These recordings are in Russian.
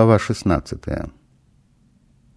Глава 16.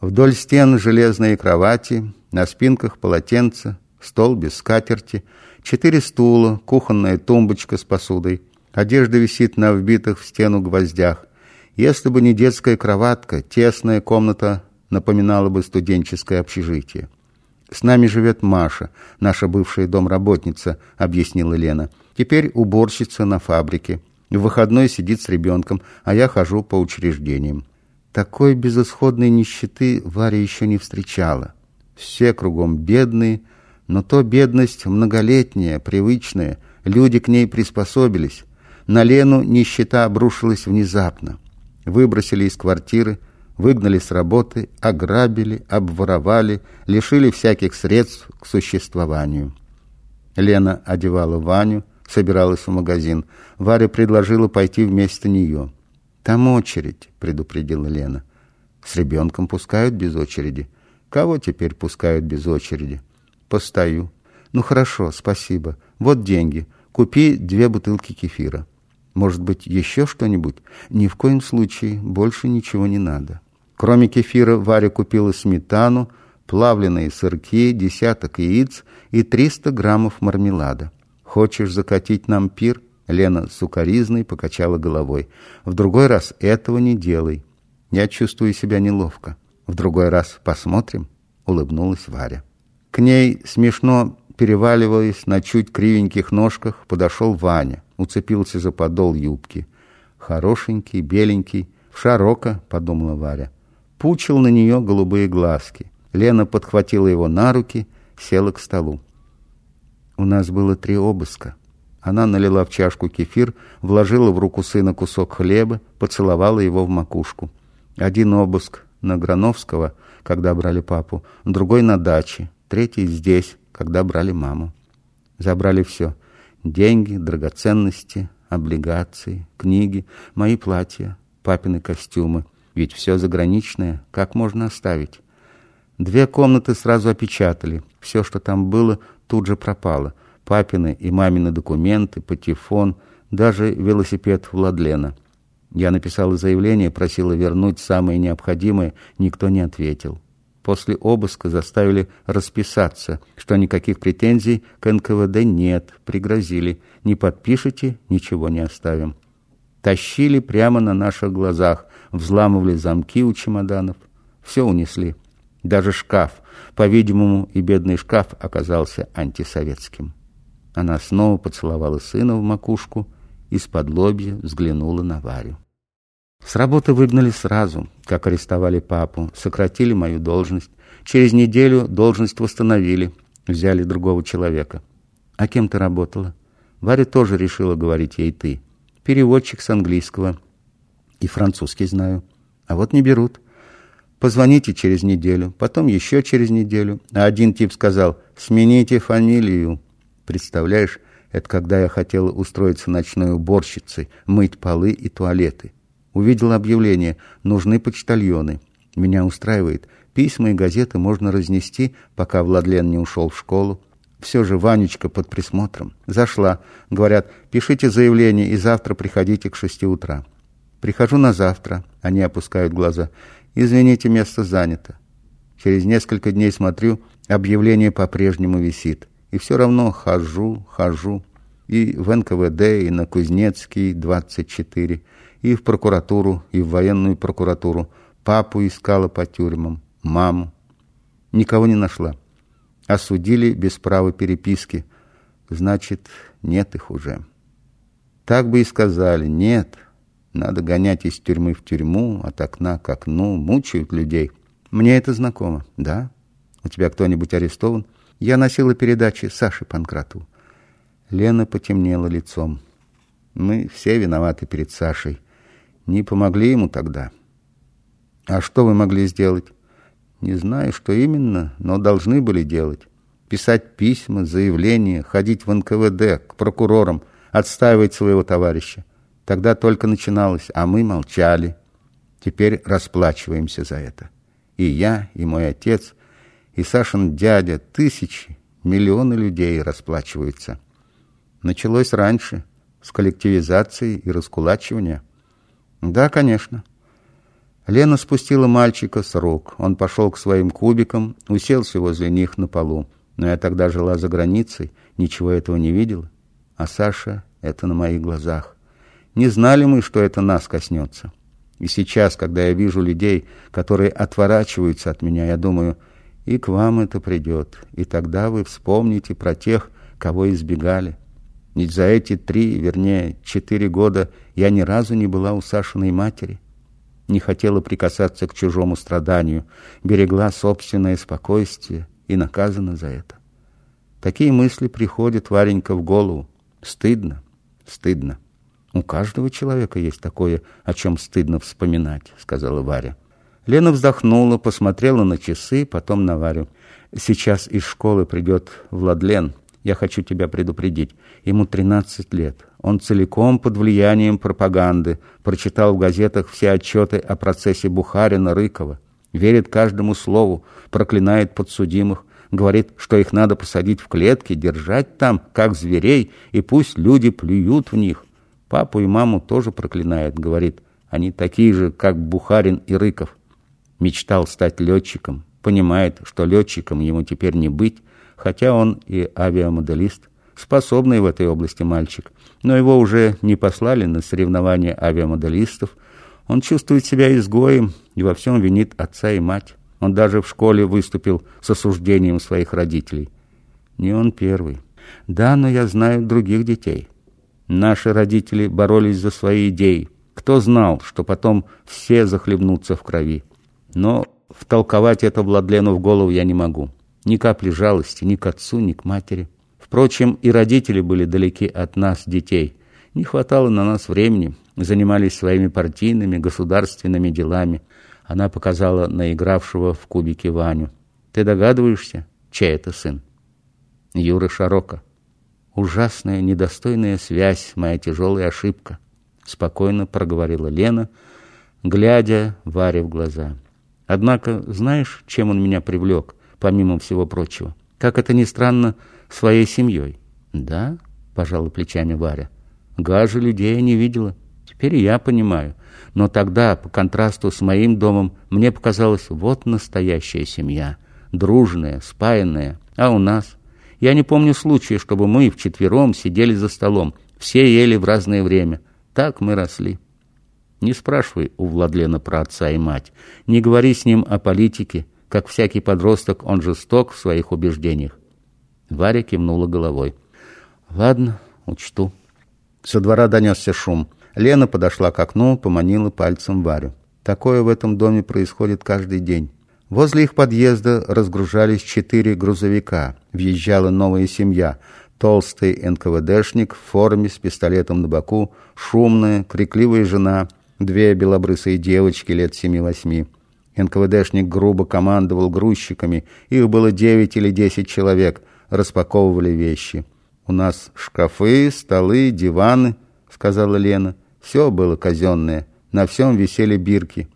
Вдоль стен железные кровати, на спинках полотенца, стол без скатерти, четыре стула, кухонная тумбочка с посудой. Одежда висит на вбитых в стену гвоздях. Если бы не детская кроватка, тесная комната напоминала бы студенческое общежитие. «С нами живет Маша, наша бывшая домработница», — объяснила Лена. «Теперь уборщица на фабрике. В выходной сидит с ребенком, а я хожу по учреждениям. Такой безысходной нищеты Варя еще не встречала. Все кругом бедные, но то бедность многолетняя, привычная, люди к ней приспособились. На Лену нищета обрушилась внезапно. Выбросили из квартиры, выгнали с работы, ограбили, обворовали, лишили всяких средств к существованию. Лена одевала Ваню, собиралась в магазин. Варя предложила пойти вместо нее. «Там очередь», — предупредила Лена. «С ребенком пускают без очереди». «Кого теперь пускают без очереди?» «Постою». «Ну хорошо, спасибо. Вот деньги. Купи две бутылки кефира». «Может быть, еще что-нибудь?» «Ни в коем случае. Больше ничего не надо». Кроме кефира Варя купила сметану, плавленые сырки, десяток яиц и 300 граммов мармелада. Хочешь закатить нам пир? Лена сукоризной покачала головой. В другой раз этого не делай. Я чувствую себя неловко. В другой раз посмотрим, улыбнулась Варя. К ней смешно переваливаясь на чуть кривеньких ножках, подошел Ваня, уцепился за подол юбки. Хорошенький, беленький, в шарока, подумала Варя. Пучил на нее голубые глазки. Лена подхватила его на руки, села к столу. У нас было три обыска. Она налила в чашку кефир, вложила в руку сына кусок хлеба, поцеловала его в макушку. Один обыск на Грановского, когда брали папу, другой на даче, третий здесь, когда брали маму. Забрали все. Деньги, драгоценности, облигации, книги, мои платья, папины костюмы. Ведь все заграничное, как можно оставить? Две комнаты сразу опечатали. Все, что там было, тут же пропало. Папины и мамины документы, патефон, даже велосипед Владлена. Я написала заявление, просила вернуть самое необходимое, никто не ответил. После обыска заставили расписаться, что никаких претензий к НКВД нет, пригрозили. Не подпишите, ничего не оставим. Тащили прямо на наших глазах, взламывали замки у чемоданов. Все унесли. Даже шкаф. По-видимому, и бедный шкаф оказался антисоветским. Она снова поцеловала сына в макушку, из-под лобья взглянула на Варю. С работы выгнали сразу, как арестовали папу, сократили мою должность. Через неделю должность восстановили, взяли другого человека. А кем ты работала? Варя тоже решила говорить ей «ты». Переводчик с английского. И французский знаю. А вот не берут. Позвоните через неделю, потом еще через неделю. А один тип сказал, смените фамилию. Представляешь, это когда я хотела устроиться ночной уборщицей, мыть полы и туалеты. Увидела объявление, нужны почтальоны. Меня устраивает. Письма и газеты можно разнести, пока Владлен не ушел в школу. Все же Ванечка под присмотром. Зашла. Говорят, пишите заявление и завтра приходите к шести утра. Прихожу на завтра. Они опускают глаза. Извините, место занято. Через несколько дней смотрю, объявление по-прежнему висит. И все равно хожу, хожу. И в НКВД, и на Кузнецкий, 24, и в прокуратуру, и в военную прокуратуру. Папу искала по тюрьмам, маму. Никого не нашла. Осудили без права переписки. Значит, нет их уже. Так бы и сказали, нет, надо гонять из тюрьмы в тюрьму, от окна к окну, мучают людей. Мне это знакомо, да? У тебя кто-нибудь арестован? Я носила передачи Саши Панкрату. Лена потемнела лицом. Мы все виноваты перед Сашей. Не помогли ему тогда. А что вы могли сделать? Не знаю, что именно, но должны были делать. Писать письма, заявления, ходить в НКВД, к прокурорам, отстаивать своего товарища. Тогда только начиналось, а мы молчали. Теперь расплачиваемся за это. И я, и мой отец, и Сашин дядя, тысячи, миллионы людей расплачиваются. Началось раньше, с коллективизации и раскулачивания. Да, конечно. Лена спустила мальчика с рук. Он пошел к своим кубикам, уселся возле них на полу. Но я тогда жила за границей, ничего этого не видела. А Саша — это на моих глазах. Не знали мы, что это нас коснется. И сейчас, когда я вижу людей, которые отворачиваются от меня, я думаю, и к вам это придет. И тогда вы вспомните про тех, кого избегали. Ведь за эти три, вернее, четыре года я ни разу не была у Сашиной матери. Не хотела прикасаться к чужому страданию, берегла собственное спокойствие и наказана за это. Такие мысли приходят Варенька в голову. Стыдно, стыдно. У каждого человека есть такое, о чем стыдно вспоминать, сказала Варя. Лена вздохнула, посмотрела на часы, потом на Варю. Сейчас из школы придет Владлен. Я хочу тебя предупредить. Ему 13 лет. Он целиком под влиянием пропаганды. Прочитал в газетах все отчеты о процессе Бухарина-Рыкова. Верит каждому слову, проклинает подсудимых. Говорит, что их надо посадить в клетки, держать там, как зверей, и пусть люди плюют в них. Папу и маму тоже проклинает. Говорит, они такие же, как Бухарин и Рыков. Мечтал стать летчиком. Понимает, что летчиком ему теперь не быть, хотя он и авиамоделист, способный в этой области мальчик. Но его уже не послали на соревнования авиамоделистов. Он чувствует себя изгоем и во всем винит отца и мать. Он даже в школе выступил с осуждением своих родителей. Не он первый. Да, но я знаю других детей. Наши родители боролись за свои идеи. Кто знал, что потом все захлебнутся в крови? Но втолковать это Владлену в голову я не могу. Ни капли жалости ни к отцу, ни к матери. Впрочем, и родители были далеки от нас, детей. Не хватало на нас времени, занимались своими партийными, государственными делами. Она показала на игравшего в кубике Ваню. «Ты догадываешься, чей это сын?» «Юры Шарока». «Ужасная, недостойная связь, моя тяжелая ошибка», — спокойно проговорила Лена, глядя Варе в глаза. «Однако, знаешь, чем он меня привлек?» помимо всего прочего. Как это ни странно, своей семьей. Да, пожала плечами Варя. Гажи людей я не видела. Теперь я понимаю. Но тогда, по контрасту с моим домом, мне показалось, вот настоящая семья. Дружная, спаянная. А у нас? Я не помню случая, чтобы мы вчетвером сидели за столом. Все ели в разное время. Так мы росли. Не спрашивай у Владлена про отца и мать. Не говори с ним о политике. Как всякий подросток, он жесток в своих убеждениях. Варя кивнула головой. «Ладно, учту». Со двора донесся шум. Лена подошла к окну, поманила пальцем Варю. Такое в этом доме происходит каждый день. Возле их подъезда разгружались четыре грузовика. Въезжала новая семья. Толстый НКВДшник в форме с пистолетом на боку, шумная, крикливая жена, две белобрысые девочки лет семи-восьми. НКВДшник грубо командовал грузчиками. Их было девять или десять человек. Распаковывали вещи. «У нас шкафы, столы, диваны», — сказала Лена. «Все было казенное. На всем висели бирки.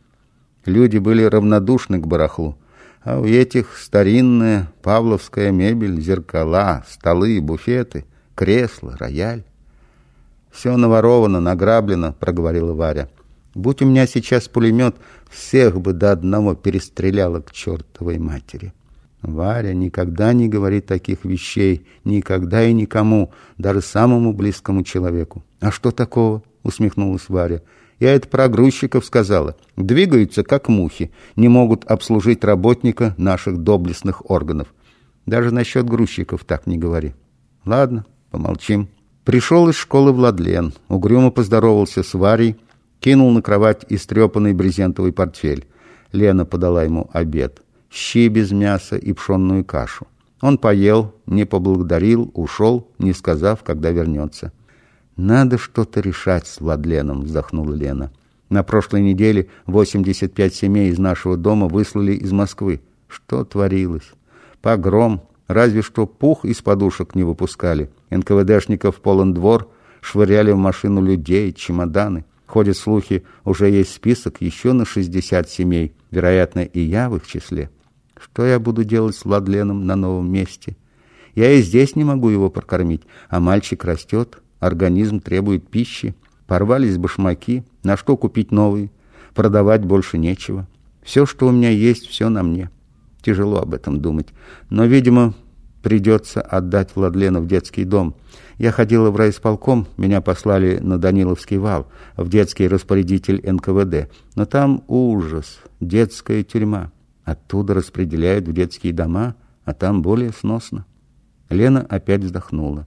Люди были равнодушны к барахлу. А у этих старинная павловская мебель, зеркала, столы, буфеты, кресла, рояль. «Все наворовано, награблено», — проговорила Варя. Будь у меня сейчас пулемет, всех бы до одного перестреляла к чертовой матери. Варя никогда не говорит таких вещей, никогда и никому, даже самому близкому человеку. «А что такого?» — усмехнулась Варя. «Я это про грузчиков сказала. Двигаются, как мухи, не могут обслужить работника наших доблестных органов. Даже насчет грузчиков так не говори. Ладно, помолчим». Пришел из школы Владлен, угрюмо поздоровался с Варей, кинул на кровать истрепанный брезентовый портфель. Лена подала ему обед. Щи без мяса и пшенную кашу. Он поел, не поблагодарил, ушел, не сказав, когда вернется. «Надо что-то решать с Владленом», — вздохнула Лена. «На прошлой неделе 85 семей из нашего дома выслали из Москвы. Что творилось? Погром. Разве что пух из подушек не выпускали. НКВДшников полон двор, швыряли в машину людей, чемоданы. Ходят слухи, уже есть список еще на 60 семей, вероятно, и я в их числе. Что я буду делать с Владленом на новом месте? Я и здесь не могу его прокормить, а мальчик растет, организм требует пищи. Порвались башмаки, на что купить новые? Продавать больше нечего. Все, что у меня есть, все на мне. Тяжело об этом думать. Но, видимо, придется отдать Владлена в детский дом. Я ходила в райисполком, меня послали на Даниловский вал, в детский распорядитель НКВД. Но там ужас, детская тюрьма. Оттуда распределяют в детские дома, а там более сносно. Лена опять вздохнула.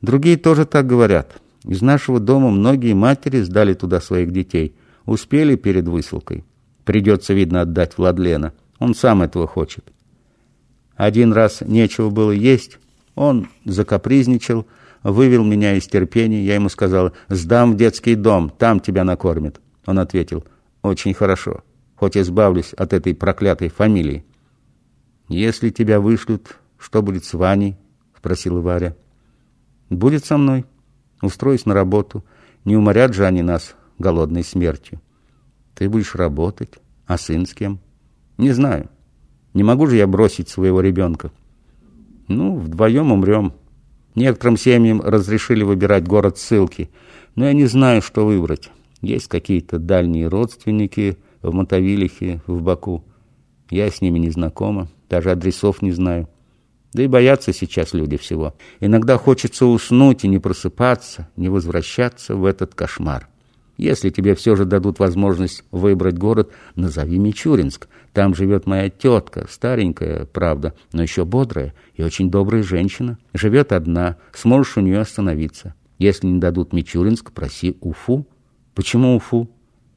Другие тоже так говорят. Из нашего дома многие матери сдали туда своих детей. Успели перед высылкой. Придется, видно, отдать Владлена. Он сам этого хочет. Один раз нечего было есть. Он закапризничал, вывел меня из терпения. Я ему сказал, сдам в детский дом, там тебя накормят. Он ответил, очень хорошо, хоть избавлюсь от этой проклятой фамилии. Если тебя вышлют, что будет с Ваней? Спросила Варя. Будет со мной. Устроюсь на работу. Не уморят же они нас голодной смертью. Ты будешь работать, а сын с кем? Не знаю. Не могу же я бросить своего ребенка. Ну, вдвоем умрем. Некоторым семьям разрешили выбирать город ссылки, но я не знаю, что выбрать. Есть какие-то дальние родственники в Мотовилихе, в Баку. Я с ними не знакома, даже адресов не знаю. Да и боятся сейчас люди всего. Иногда хочется уснуть и не просыпаться, не возвращаться в этот кошмар. Если тебе все же дадут возможность выбрать город, назови Мичуринск. Там живет моя тетка, старенькая, правда, но еще бодрая и очень добрая женщина. Живет одна, сможешь у нее остановиться. Если не дадут Мичуринск, проси Уфу. Почему Уфу?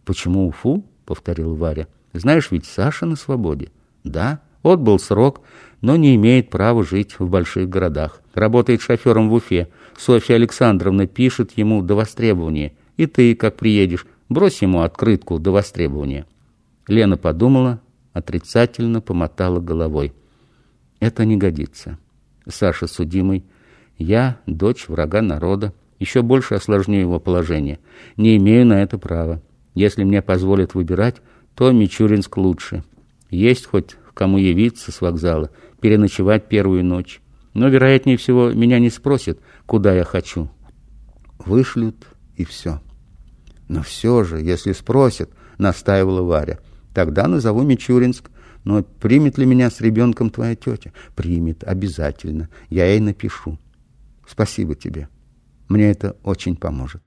Почему Уфу? Повторил Варя. Знаешь, ведь Саша на свободе. Да, отбыл срок, но не имеет права жить в больших городах. Работает шофером в Уфе. Софья Александровна пишет ему до востребования – и ты, как приедешь, брось ему открытку до востребования». Лена подумала, отрицательно помотала головой. «Это не годится. Саша судимый. Я дочь врага народа. Еще больше осложню его положение. Не имею на это права. Если мне позволят выбирать, то Мичуринск лучше. Есть хоть кому явиться с вокзала, переночевать первую ночь. Но, вероятнее всего, меня не спросят, куда я хочу. Вышлют, и все». Но все же, если спросят, настаивала Варя, тогда назову Мичуринск. Но примет ли меня с ребенком твоя тетя? Примет, обязательно. Я ей напишу. Спасибо тебе. Мне это очень поможет.